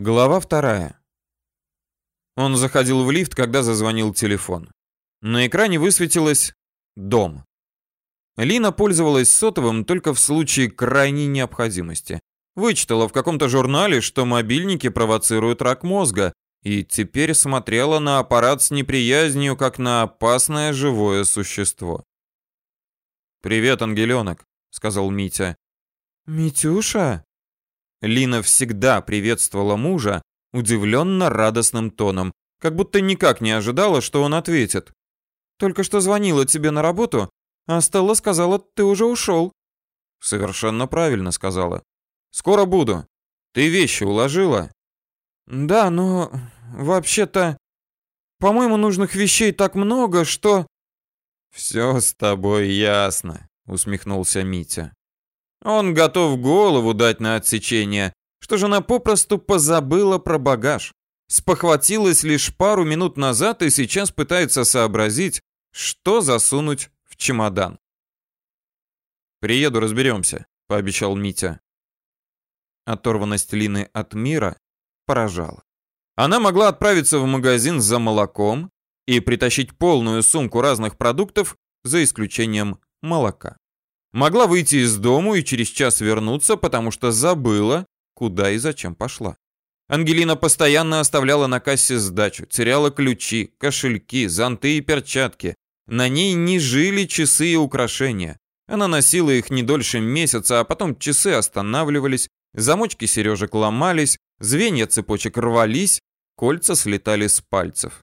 Глава вторая. Он заходил в лифт, когда зазвонил телефон. На экране высветилось «Дом». Лина пользовалась сотовым только в случае крайней необходимости. Вычитала в каком-то журнале, что мобильники провоцируют рак мозга, и теперь смотрела на аппарат с неприязнью, как на опасное живое существо. «Привет, ангеленок», — сказал Митя. «Митюша?» Лина всегда приветствовала мужа удивленно радостным тоном, как будто никак не ожидала, что он ответит. «Только что звонила тебе на работу, а Стелла сказала, ты уже ушел». «Совершенно правильно сказала. Скоро буду. Ты вещи уложила?» «Да, но вообще-то, по-моему, нужных вещей так много, что...» «Все с тобой ясно», — усмехнулся Митя. Он готов голову дать на отсечение, что жена попросту позабыла про багаж. Спохватилась лишь пару минут назад и сейчас пытается сообразить, что засунуть в чемодан. «Приеду, разберемся», — пообещал Митя. Оторванность Лины от мира поражала. Она могла отправиться в магазин за молоком и притащить полную сумку разных продуктов, за исключением молока. Могла выйти из дому и через час вернуться, потому что забыла, куда и зачем пошла. Ангелина постоянно оставляла на кассе сдачу, теряла ключи, кошельки, зонты и перчатки. На ней не жили часы и украшения. Она носила их не дольше месяца, а потом часы останавливались, замочки сережек ломались, звенья цепочек рвались, кольца слетали с пальцев.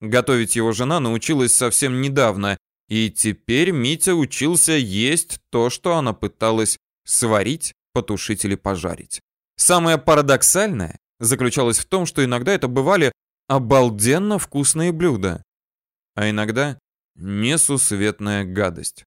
Готовить его жена научилась совсем недавно, и теперь Митя учился есть то, что она пыталась сварить, потушить или пожарить. Самое парадоксальное заключалось в том, что иногда это бывали обалденно вкусные блюда, а иногда несусветная гадость.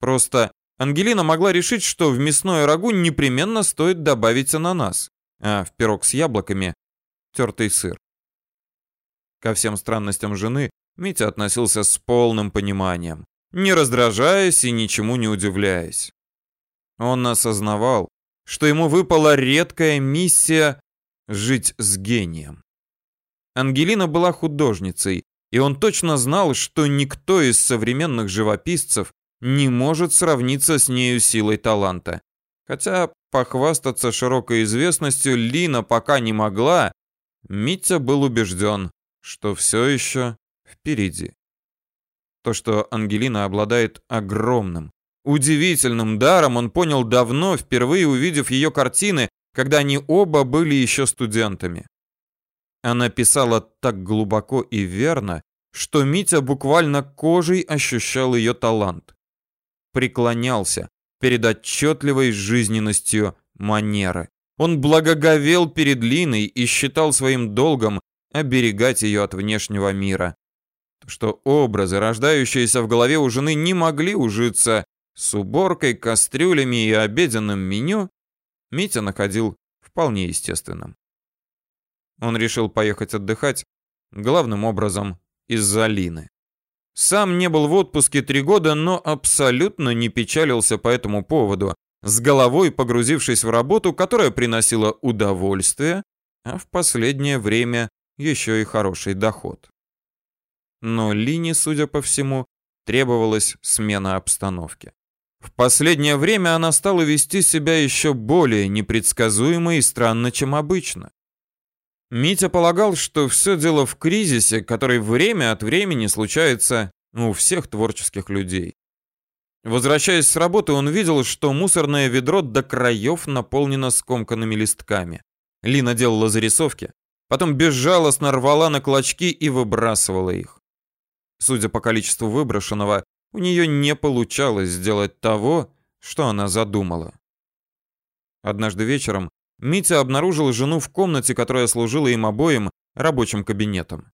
Просто Ангелина могла решить, что в мясное рагу непременно стоит добавить ананас, а в пирог с яблоками — тертый сыр. Ко всем странностям жены Митя относился с полным пониманием, не раздражаясь и ничему не удивляясь. Он осознавал, что ему выпала редкая миссия жить с гением. Ангелина была художницей, и он точно знал, что никто из современных живописцев не может сравниться с нею силой таланта. Хотя похвастаться широкой известностью Лина пока не могла, Митя был убежден, что все еще впереди. То, что Ангелина обладает огромным, удивительным даром, он понял давно, впервые увидев ее картины, когда они оба были еще студентами. Она писала так глубоко и верно, что Митя буквально кожей ощущал ее талант. Преклонялся перед отчетливой жизненностью манеры. Он благоговел перед Линой и считал своим долгом оберегать ее от внешнего мира что образы, рождающиеся в голове у жены, не могли ужиться с уборкой, кастрюлями и обеденным меню, Митя находил вполне естественным. Он решил поехать отдыхать, главным образом из-за Лины. Сам не был в отпуске три года, но абсолютно не печалился по этому поводу, с головой погрузившись в работу, которая приносила удовольствие, а в последнее время еще и хороший доход но Лине, судя по всему, требовалась смена обстановки. В последнее время она стала вести себя еще более непредсказуемо и странно, чем обычно. Митя полагал, что все дело в кризисе, который время от времени случается у всех творческих людей. Возвращаясь с работы, он видел, что мусорное ведро до краев наполнено скомканными листками. Лина делала зарисовки, потом безжалостно рвала на клочки и выбрасывала их. Судя по количеству выброшенного, у нее не получалось сделать того, что она задумала. Однажды вечером Митя обнаружил жену в комнате, которая служила им обоим рабочим кабинетом.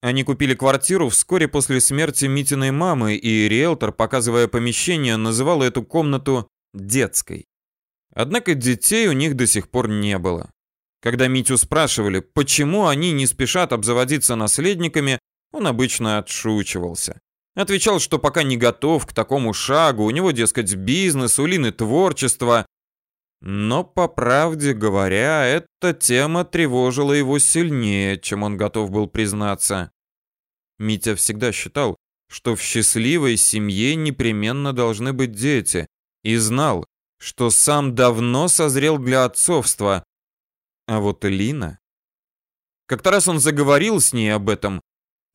Они купили квартиру вскоре после смерти Митиной мамы, и риэлтор, показывая помещение, называл эту комнату детской. Однако детей у них до сих пор не было. Когда Митю спрашивали, почему они не спешат обзаводиться наследниками, он обычно отшучивался. Отвечал, что пока не готов к такому шагу, у него, дескать, бизнес, у Лины творчество. Но, по правде говоря, эта тема тревожила его сильнее, чем он готов был признаться. Митя всегда считал, что в счастливой семье непременно должны быть дети, и знал, что сам давно созрел для отцовства. А вот Элина... Как-то раз он заговорил с ней об этом,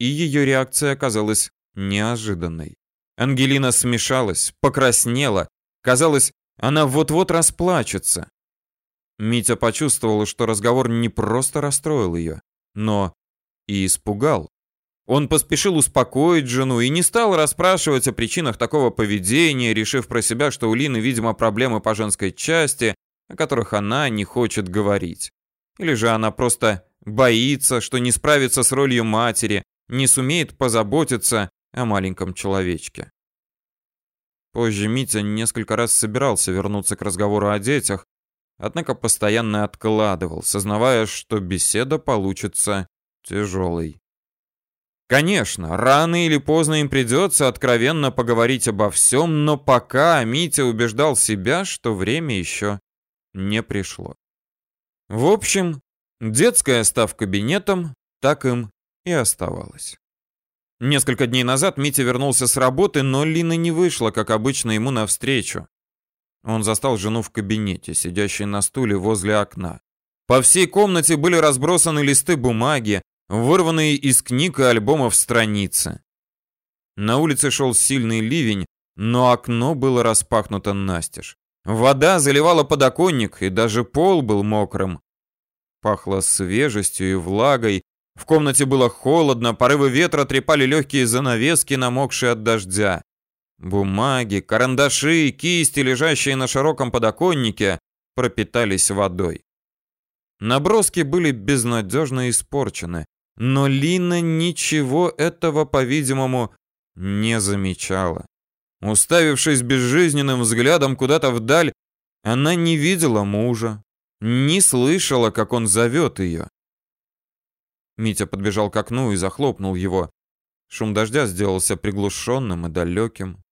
и ее реакция оказалась неожиданной. Ангелина смешалась, покраснела. Казалось, она вот-вот расплачется. Митя почувствовал, что разговор не просто расстроил ее, но и испугал. Он поспешил успокоить жену и не стал расспрашивать о причинах такого поведения, решив про себя, что у Лины, видимо, проблемы по женской части, о которых она не хочет говорить. Или же она просто боится, что не справится с ролью матери, не сумеет позаботиться о маленьком человечке. Позже Митя несколько раз собирался вернуться к разговору о детях, однако постоянно откладывал, сознавая, что беседа получится тяжелой. Конечно, рано или поздно им придется откровенно поговорить обо всем, но пока Митя убеждал себя, что время еще не пришло. В общем, детская став кабинетом так им и оставалась. Несколько дней назад Митя вернулся с работы, но Лина не вышла, как обычно, ему навстречу. Он застал жену в кабинете, сидящей на стуле возле окна. По всей комнате были разбросаны листы бумаги, вырванные из книг и альбомов страницы. На улице шел сильный ливень, но окно было распахнуто настежь. Вода заливала подоконник, и даже пол был мокрым. Пахло свежестью и влагой, в комнате было холодно, порывы ветра трепали легкие занавески, намокшие от дождя. Бумаги, карандаши, кисти, лежащие на широком подоконнике, пропитались водой. Наброски были безнадежно испорчены, но Лина ничего этого, по-видимому, не замечала. Уставившись безжизненным взглядом куда-то вдаль, она не видела мужа, не слышала, как он зовет ее. Митя подбежал к окну и захлопнул его. Шум дождя сделался приглушенным и далеким.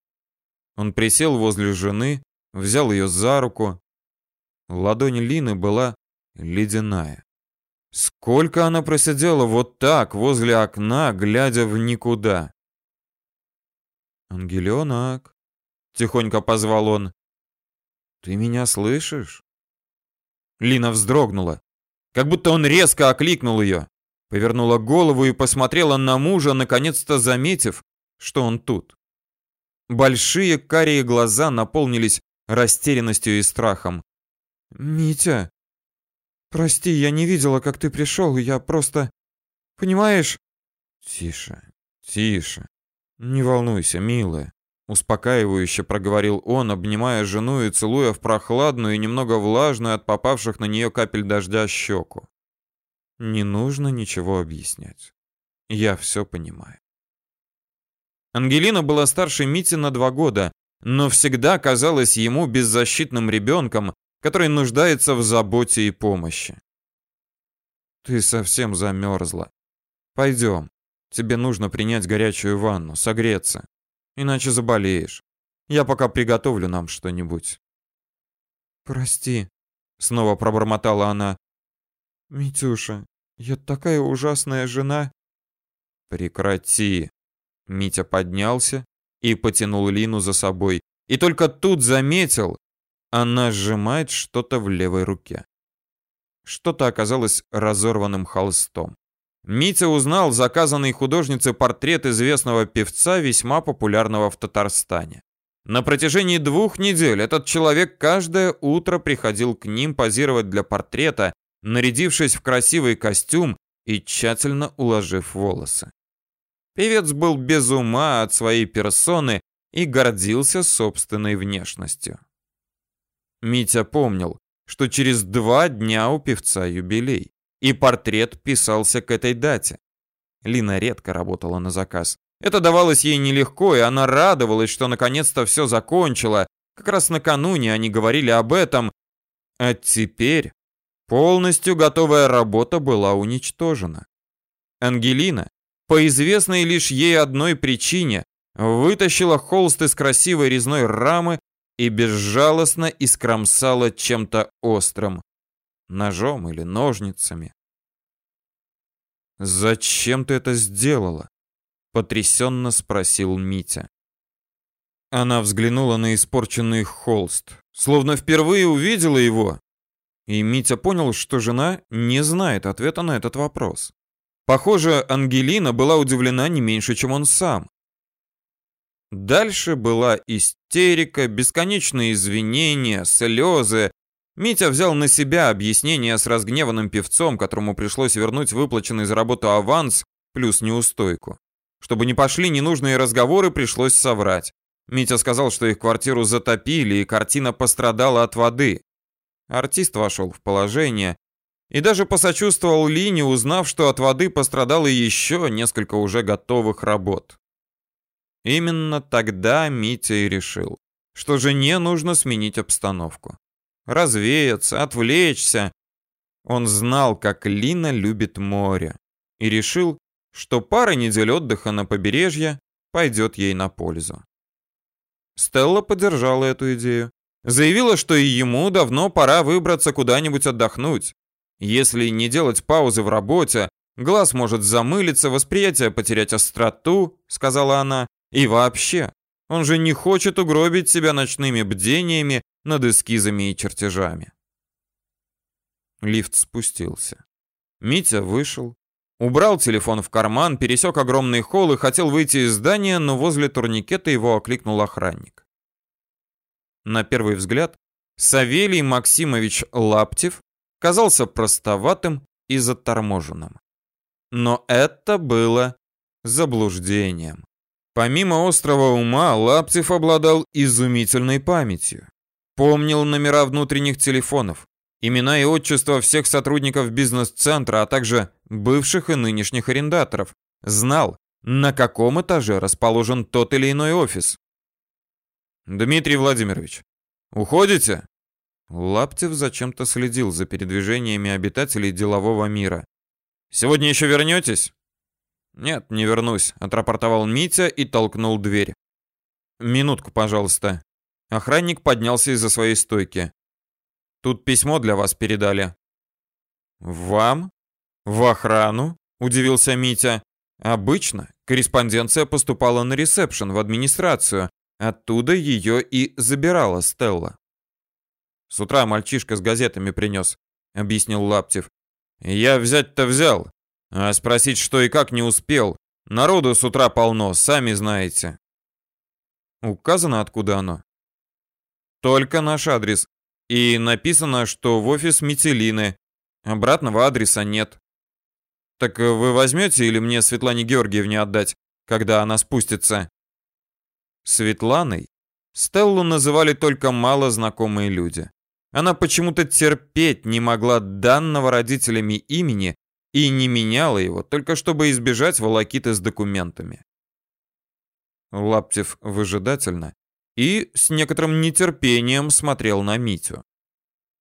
Он присел возле жены, взял ее за руку. Ладонь Лины была ледяная. Сколько она просидела вот так, возле окна, глядя в никуда. «Ангеленок», — тихонько позвал он, — «ты меня слышишь?» Лина вздрогнула, как будто он резко окликнул ее. Повернула голову и посмотрела на мужа, наконец-то заметив, что он тут. Большие карие глаза наполнились растерянностью и страхом. «Митя, прости, я не видела, как ты пришел, я просто... Понимаешь...» «Тише, тише, не волнуйся, милая», успокаивающе проговорил он, обнимая жену и целуя в прохладную и немного влажную от попавших на нее капель дождя щеку. Не нужно ничего объяснять. Я все понимаю. Ангелина была старше Мити на два года, но всегда казалась ему беззащитным ребенком, который нуждается в заботе и помощи. «Ты совсем замерзла. Пойдем. Тебе нужно принять горячую ванну, согреться. Иначе заболеешь. Я пока приготовлю нам что-нибудь». «Прости», — снова пробормотала она. «Митюша, я такая ужасная жена. Прекрати. Митя поднялся и потянул Лину за собой. И только тут заметил, она сжимает что-то в левой руке. Что-то оказалось разорванным холстом. Митя узнал заказанный художнице портрет известного певца, весьма популярного в Татарстане. На протяжении двух недель этот человек каждое утро приходил к ним позировать для портрета нарядившись в красивый костюм и тщательно уложив волосы. Певец был без ума от своей персоны и гордился собственной внешностью. Митя помнил, что через два дня у певца юбилей, и портрет писался к этой дате. Лина редко работала на заказ. Это давалось ей нелегко, и она радовалась, что наконец-то все закончила. Как раз накануне они говорили об этом. А теперь Полностью готовая работа была уничтожена. Ангелина, по известной лишь ей одной причине, вытащила холст из красивой резной рамы и безжалостно искромсала чем-то острым. Ножом или ножницами. «Зачем ты это сделала?» — потрясенно спросил Митя. Она взглянула на испорченный холст, словно впервые увидела его. И Митя понял, что жена не знает ответа на этот вопрос. Похоже, Ангелина была удивлена не меньше, чем он сам. Дальше была истерика, бесконечные извинения, слезы. Митя взял на себя объяснение с разгневанным певцом, которому пришлось вернуть выплаченный за работу аванс плюс неустойку. Чтобы не пошли ненужные разговоры, пришлось соврать. Митя сказал, что их квартиру затопили, и картина пострадала от воды. Артист вошел в положение и даже посочувствовал Лине, узнав, что от воды пострадало еще несколько уже готовых работ. Именно тогда Митя и решил, что жене нужно сменить обстановку. Развеяться, отвлечься. Он знал, как Лина любит море, и решил, что пара недель отдыха на побережье пойдет ей на пользу. Стелла поддержала эту идею. Заявила, что и ему давно пора выбраться куда-нибудь отдохнуть. Если не делать паузы в работе, глаз может замылиться, восприятие потерять остроту, сказала она. И вообще, он же не хочет угробить себя ночными бдениями над эскизами и чертежами. Лифт спустился. Митя вышел, убрал телефон в карман, пересек огромный холл и хотел выйти из здания, но возле турникета его окликнул охранник. На первый взгляд, Савелий Максимович Лаптев казался простоватым и заторможенным. Но это было заблуждением. Помимо острого ума, Лаптев обладал изумительной памятью. Помнил номера внутренних телефонов, имена и отчества всех сотрудников бизнес-центра, а также бывших и нынешних арендаторов. Знал, на каком этаже расположен тот или иной офис. «Дмитрий Владимирович, уходите?» Лаптев зачем-то следил за передвижениями обитателей делового мира. «Сегодня еще вернетесь?» «Нет, не вернусь», — отрапортовал Митя и толкнул дверь. «Минутку, пожалуйста». Охранник поднялся из-за своей стойки. «Тут письмо для вас передали». «Вам? В охрану?» — удивился Митя. «Обычно корреспонденция поступала на ресепшн в администрацию. Оттуда ее и забирала Стелла». «С утра мальчишка с газетами принес», — объяснил Лаптев. «Я взять-то взял, а спросить, что и как, не успел. Народу с утра полно, сами знаете. Указано, откуда оно? Только наш адрес. И написано, что в офис Метелины. Обратного адреса нет. Так вы возьмете или мне Светлане Георгиевне отдать, когда она спустится? Светланой Стеллу называли только мало знакомые люди. Она почему-то терпеть не могла данного родителями имени и не меняла его, только чтобы избежать волокиты с документами. Лаптев выжидательно и с некоторым нетерпением смотрел на Митю.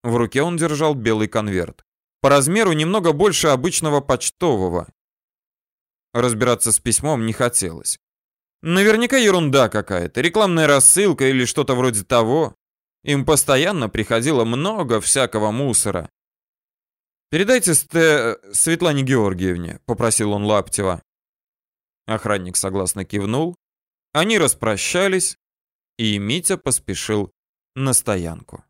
В руке он держал белый конверт. По размеру немного больше обычного почтового. Разбираться с письмом не хотелось. Наверняка ерунда какая-то, рекламная рассылка или что-то вроде того. Им постоянно приходило много всякого мусора. «Передайте Сте... Светлане Георгиевне», — попросил он Лаптева. Охранник согласно кивнул. Они распрощались, и Митя поспешил на стоянку.